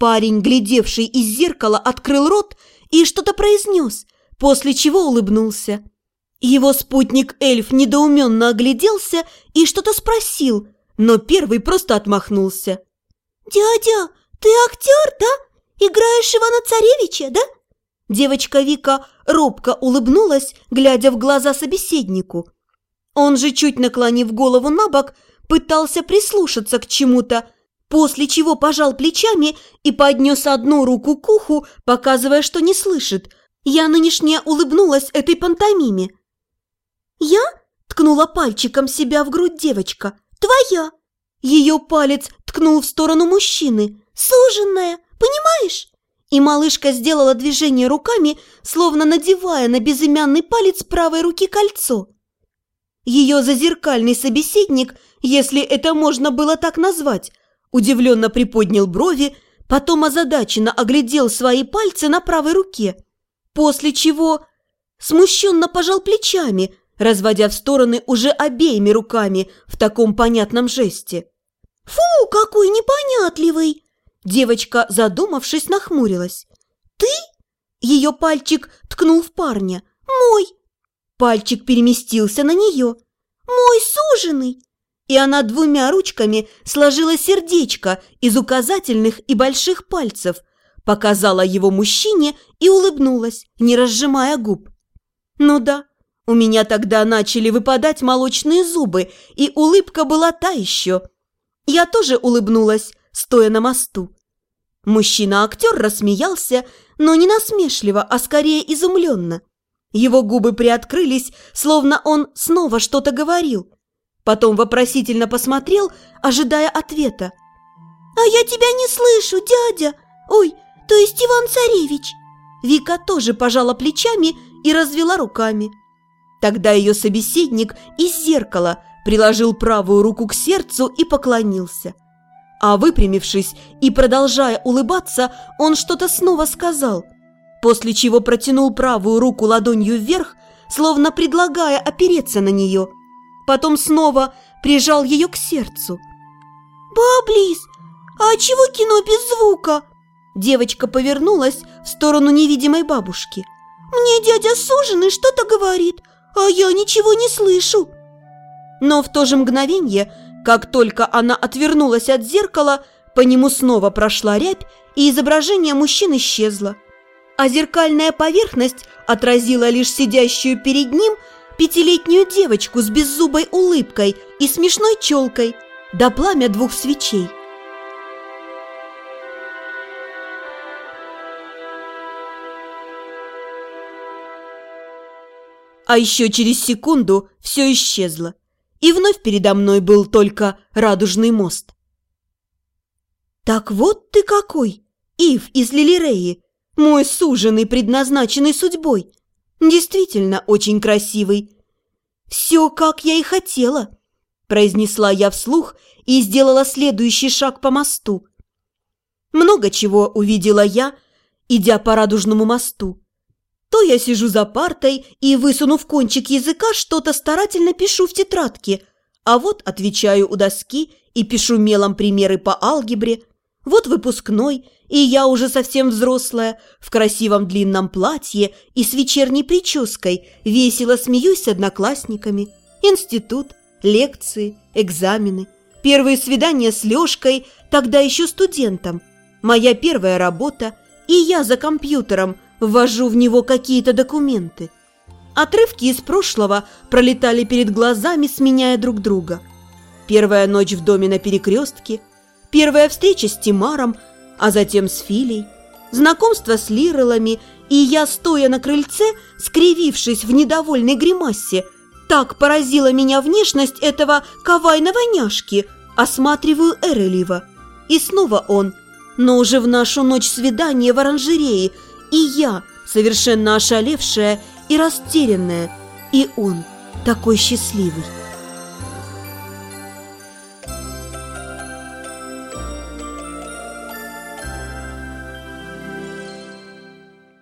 Парень, глядевший из зеркала, открыл рот и что-то произнес, после чего улыбнулся. Его спутник-эльф недоуменно огляделся и что-то спросил, но первый просто отмахнулся. «Дядя, ты актер, да? Играешь Ивана-Царевича, да?» Девочка Вика робко улыбнулась, глядя в глаза собеседнику. Он же, чуть наклонив голову на бок, пытался прислушаться к чему-то, после чего пожал плечами и поднес одну руку к уху, показывая, что не слышит. Я нынешняя улыбнулась этой пантомиме. «Я?» – ткнула пальчиком себя в грудь девочка. «Твоя!» Ее палец ткнул в сторону мужчины. «Суженная, понимаешь?» И малышка сделала движение руками, словно надевая на безымянный палец правой руки кольцо. Ее зазеркальный собеседник, если это можно было так назвать, удивленно приподнял брови, потом озадаченно оглядел свои пальцы на правой руке, после чего смущенно пожал плечами, разводя в стороны уже обеими руками в таком понятном жесте. «Фу, какой непонятливый!» Девочка, задумавшись, нахмурилась. «Ты?» Ее пальчик ткнул в парня. «Мой!» Пальчик переместился на нее. «Мой суженый!» И она двумя ручками сложила сердечко из указательных и больших пальцев, показала его мужчине и улыбнулась, не разжимая губ. «Ну да, у меня тогда начали выпадать молочные зубы, и улыбка была та еще. Я тоже улыбнулась, стоя на мосту. Мужчина-актер рассмеялся, но не насмешливо, а скорее изумленно. Его губы приоткрылись, словно он снова что-то говорил. Потом вопросительно посмотрел, ожидая ответа. «А я тебя не слышу, дядя! Ой, то есть Иван-Царевич!» Вика тоже пожала плечами и развела руками. Тогда ее собеседник из зеркала приложил правую руку к сердцу и поклонился. А выпрямившись и продолжая улыбаться, он что-то снова сказал, после чего протянул правую руку ладонью вверх, словно предлагая опереться на нее. Потом снова прижал ее к сердцу. «Баблис, а чего кино без звука?» Девочка повернулась в сторону невидимой бабушки. «Мне дядя Суженый что-то говорит, а я ничего не слышу!» Но в то же мгновение, как только она отвернулась от зеркала, по нему снова прошла рябь, и изображение мужчин исчезло. А зеркальная поверхность отразила лишь сидящую перед ним пятилетнюю девочку с беззубой улыбкой и смешной челкой, да пламя двух свечей. А еще через секунду все исчезло, и вновь передо мной был только радужный мост. «Так вот ты какой, Ив из Лилиреи, мой суженый, предназначенный судьбой. Действительно очень красивый. Все, как я и хотела», – произнесла я вслух и сделала следующий шаг по мосту. Много чего увидела я, идя по радужному мосту. То я сижу за партой и, высунув кончик языка, что-то старательно пишу в тетрадке, а вот отвечаю у доски и пишу мелом примеры по алгебре. Вот выпускной, и я уже совсем взрослая, в красивом длинном платье и с вечерней прической, весело смеюсь с одноклассниками. Институт, лекции, экзамены, первые свидания с Лёшкой, тогда еще студентом, моя первая работа, и я за компьютером – ввожу в него какие-то документы. Отрывки из прошлого пролетали перед глазами, сменяя друг друга. Первая ночь в доме на перекрестке, первая встреча с Тимаром, а затем с Филей, знакомство с Лирелами, и я, стоя на крыльце, скривившись в недовольной гримасе, так поразила меня внешность этого кавайного няшки, осматриваю Эрелива. И снова он, но уже в нашу ночь свидания в оранжерее – и я, совершенно ошалевшая и растерянная, и он, такой счастливый.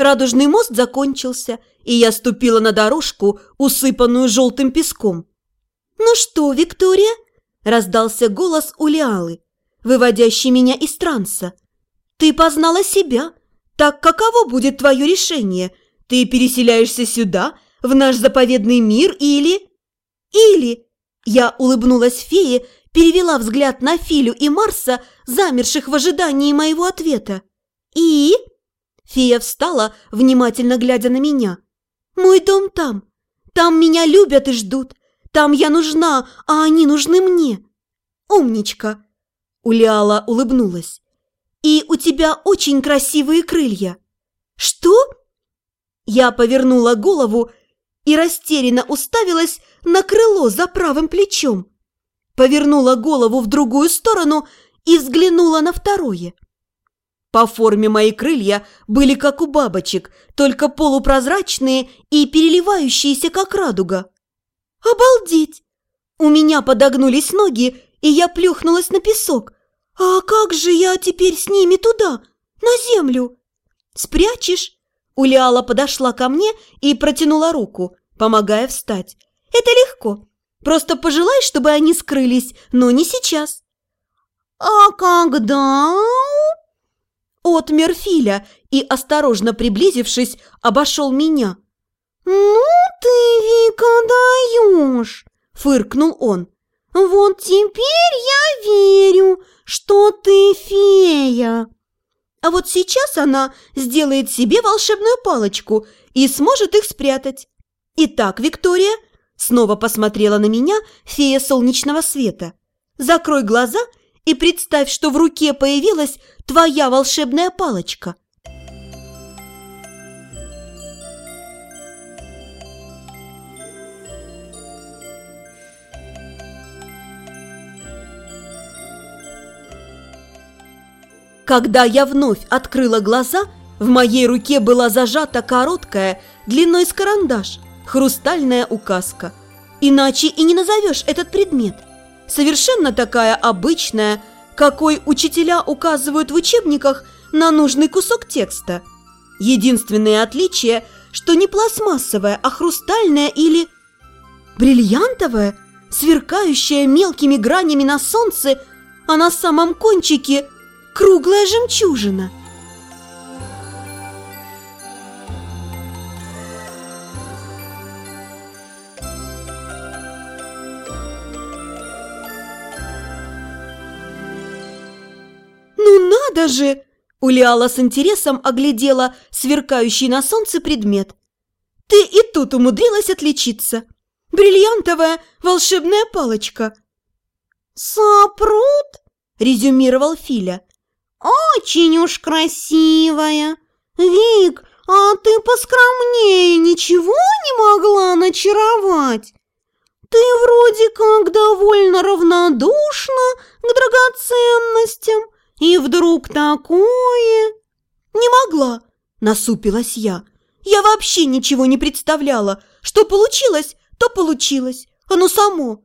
Радужный мост закончился, и я ступила на дорожку, усыпанную желтым песком. «Ну что, Виктория?» – раздался голос у Лиалы, выводящий меня из транса. Ты познала себя. Так каково будет твое решение? Ты переселяешься сюда, в наш заповедный мир, или... Или... Я улыбнулась фее, перевела взгляд на Филю и Марса, замерших в ожидании моего ответа. «И?» Фея встала, внимательно глядя на меня. «Мой дом там. Там меня любят и ждут. Там я нужна, а они нужны мне. Умничка!» Улиала улыбнулась. «И у тебя очень красивые крылья». «Что?» Я повернула голову и растерянно уставилась на крыло за правым плечом. Повернула голову в другую сторону и взглянула на второе. По форме мои крылья были как у бабочек, только полупрозрачные и переливающиеся, как радуга. «Обалдеть!» У меня подогнулись ноги, и я плюхнулась на песок. «А как же я теперь с ними туда, на землю?» «Спрячешь?» Улиала подошла ко мне и протянула руку, помогая встать. «Это легко. Просто пожелай, чтобы они скрылись, но не сейчас». «А когда?» Отмер Филя и, осторожно приблизившись, обошел меня. «Ну ты, Вика, даешь!» – фыркнул он. «Вот теперь я верю, что ты фея!» А вот сейчас она сделает себе волшебную палочку и сможет их спрятать. Итак, Виктория снова посмотрела на меня фея солнечного света. Закрой глаза и представь, что в руке появилась твоя волшебная палочка. Когда я вновь открыла глаза, в моей руке была зажата короткая, длиной с карандаш, хрустальная указка. Иначе и не назовешь этот предмет. Совершенно такая обычная, какой учителя указывают в учебниках на нужный кусок текста. Единственное отличие, что не пластмассовая, а хрустальная или бриллиантовая, сверкающая мелкими гранями на солнце, а на самом кончике – круглая жемчужина. Надо же!» Улиала с интересом оглядела сверкающий на солнце предмет. «Ты и тут умудрилась отличиться! Бриллиантовая волшебная палочка!» «Сапрут?» – резюмировал Филя. «Очень уж красивая! Вик, а ты поскромнее ничего не могла начаровать? Ты вроде как довольно равнодушна к драгоценностям, и вдруг такое...» «Не могла!» – насупилась я. «Я вообще ничего не представляла. Что получилось, то получилось. Оно само!»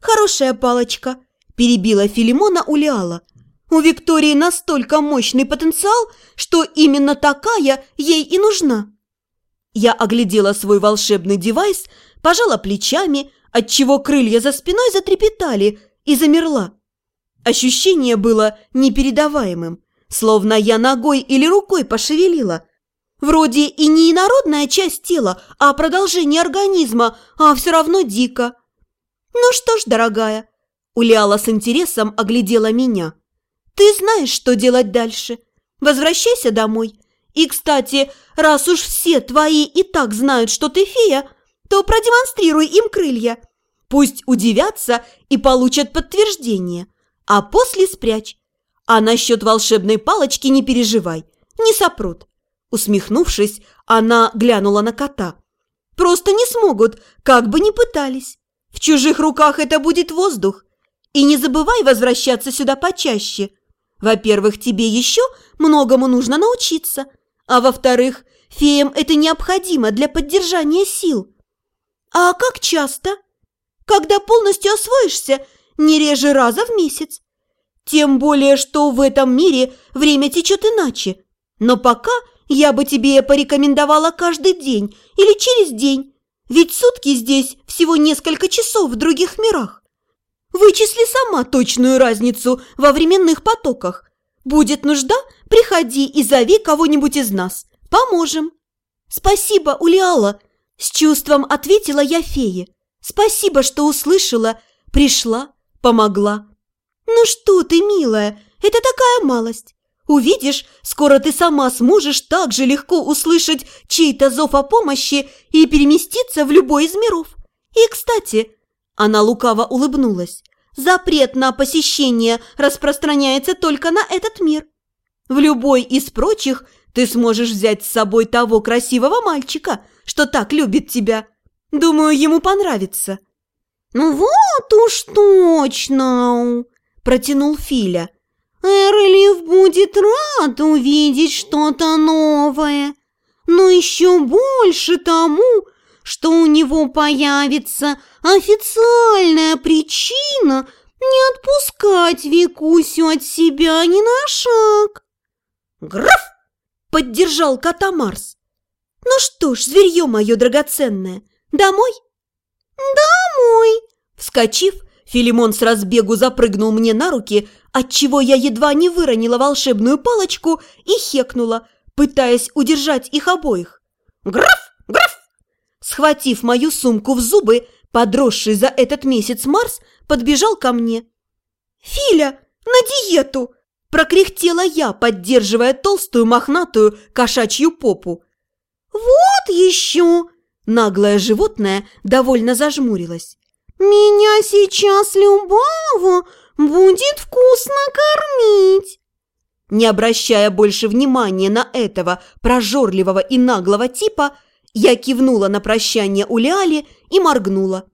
«Хорошая палочка!» – перебила Филимона Улиала – у Виктории настолько мощный потенциал, что именно такая ей и нужна. Я оглядела свой волшебный девайс, пожала плечами, отчего крылья за спиной затрепетали и замерла. Ощущение было непередаваемым, словно я ногой или рукой пошевелила. Вроде и не инородная часть тела, а продолжение организма, а все равно дико. «Ну что ж, дорогая», – Улиала с интересом оглядела меня – ты знаешь, что делать дальше. Возвращайся домой. И, кстати, раз уж все твои и так знают, что ты фея, то продемонстрируй им крылья. Пусть удивятся и получат подтверждение. А после спрячь. А насчет волшебной палочки не переживай, не сопрут. Усмехнувшись, она глянула на кота. Просто не смогут, как бы ни пытались. В чужих руках это будет воздух. И не забывай возвращаться сюда почаще. Во-первых, тебе еще многому нужно научиться, а во-вторых, феям это необходимо для поддержания сил. А как часто? Когда полностью освоишься, не реже раза в месяц. Тем более, что в этом мире время течет иначе. Но пока я бы тебе порекомендовала каждый день или через день, ведь сутки здесь всего несколько часов в других мирах. Вычисли сама точную разницу во временных потоках. Будет нужда, приходи и зови кого-нибудь из нас. Поможем». «Спасибо, Улиала!» – с чувством ответила я фее. «Спасибо, что услышала, пришла, помогла». «Ну что ты, милая, это такая малость. Увидишь, скоро ты сама сможешь так же легко услышать чей-то зов о помощи и переместиться в любой из миров. И, кстати, она лукаво улыбнулась, запрет на посещение распространяется только на этот мир. В любой из прочих ты сможешь взять с собой того красивого мальчика, что так любит тебя. Думаю, ему понравится». «Ну вот уж точно!» – протянул Филя – Эрлиф будет рад увидеть что-то новое, но еще больше тому, что у него появится официальная причина не отпускать Викусю от себя ни на шаг. «Граф!» — поддержал кота Марс. «Ну что ж, зверье мое драгоценное, домой?» «Домой!» Вскочив, Филимон с разбегу запрыгнул мне на руки, отчего я едва не выронила волшебную палочку и хекнула, пытаясь удержать их обоих. «Граф! Граф!» Схватив мою сумку в зубы, подросший за этот месяц Марс подбежал ко мне. «Филя, на диету!» – прокряхтела я, поддерживая толстую мохнатую кошачью попу. «Вот еще!» – наглое животное довольно зажмурилось. «Меня сейчас любого будет вкусно кормить!» Не обращая больше внимания на этого прожорливого и наглого типа, я кивнула на прощание Улиали и моргнула.